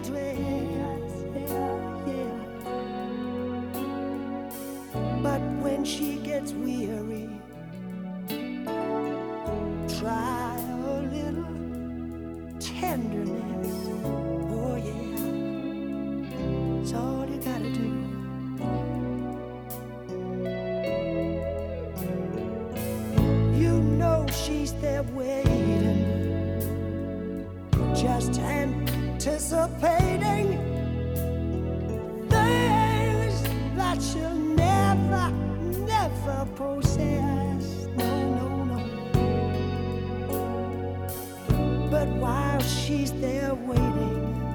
dress. Yeah, yeah. But when she gets weary, try a little tenderness. Oh, yeah. It's all you gotta do. You know she's there waiting, just anticipating things that she'll never, never possess. No, no, no. But while she's there waiting,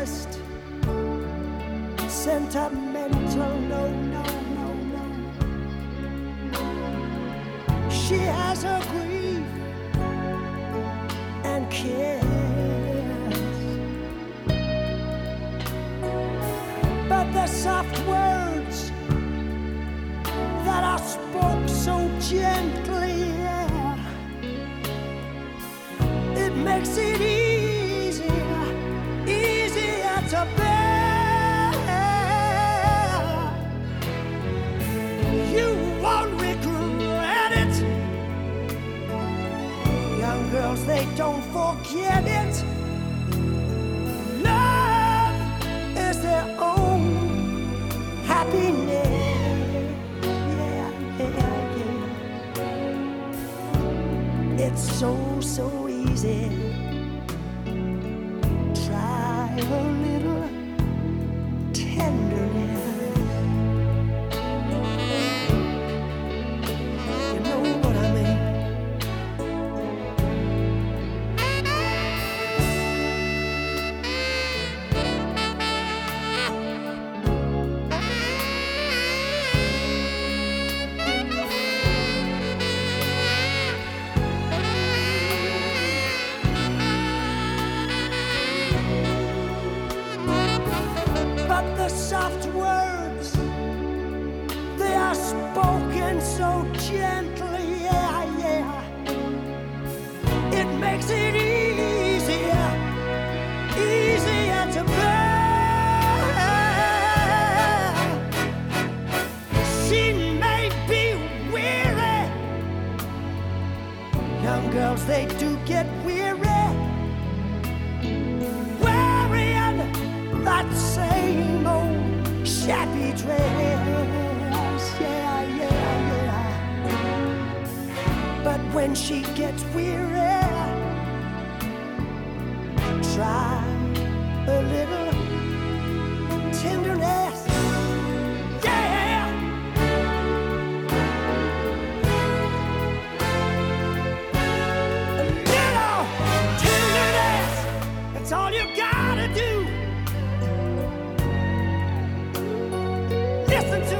just sentimental, no, no, no, no. She has her grief and cares. But the soft words that I spoke so gently, yeah, it makes it easier, don't forget it. Love is their own happiness. Yeah, yeah, yeah. It's so, so easy. Try a little tenderness. Soft words. They are spoken so gently yeah yeah. It makes it easier easier to bear. She may be weary. Young girls they do get weary when she gets weary. Try a little tenderness. Yeah! A little tenderness. That's all you gotta do. Listen to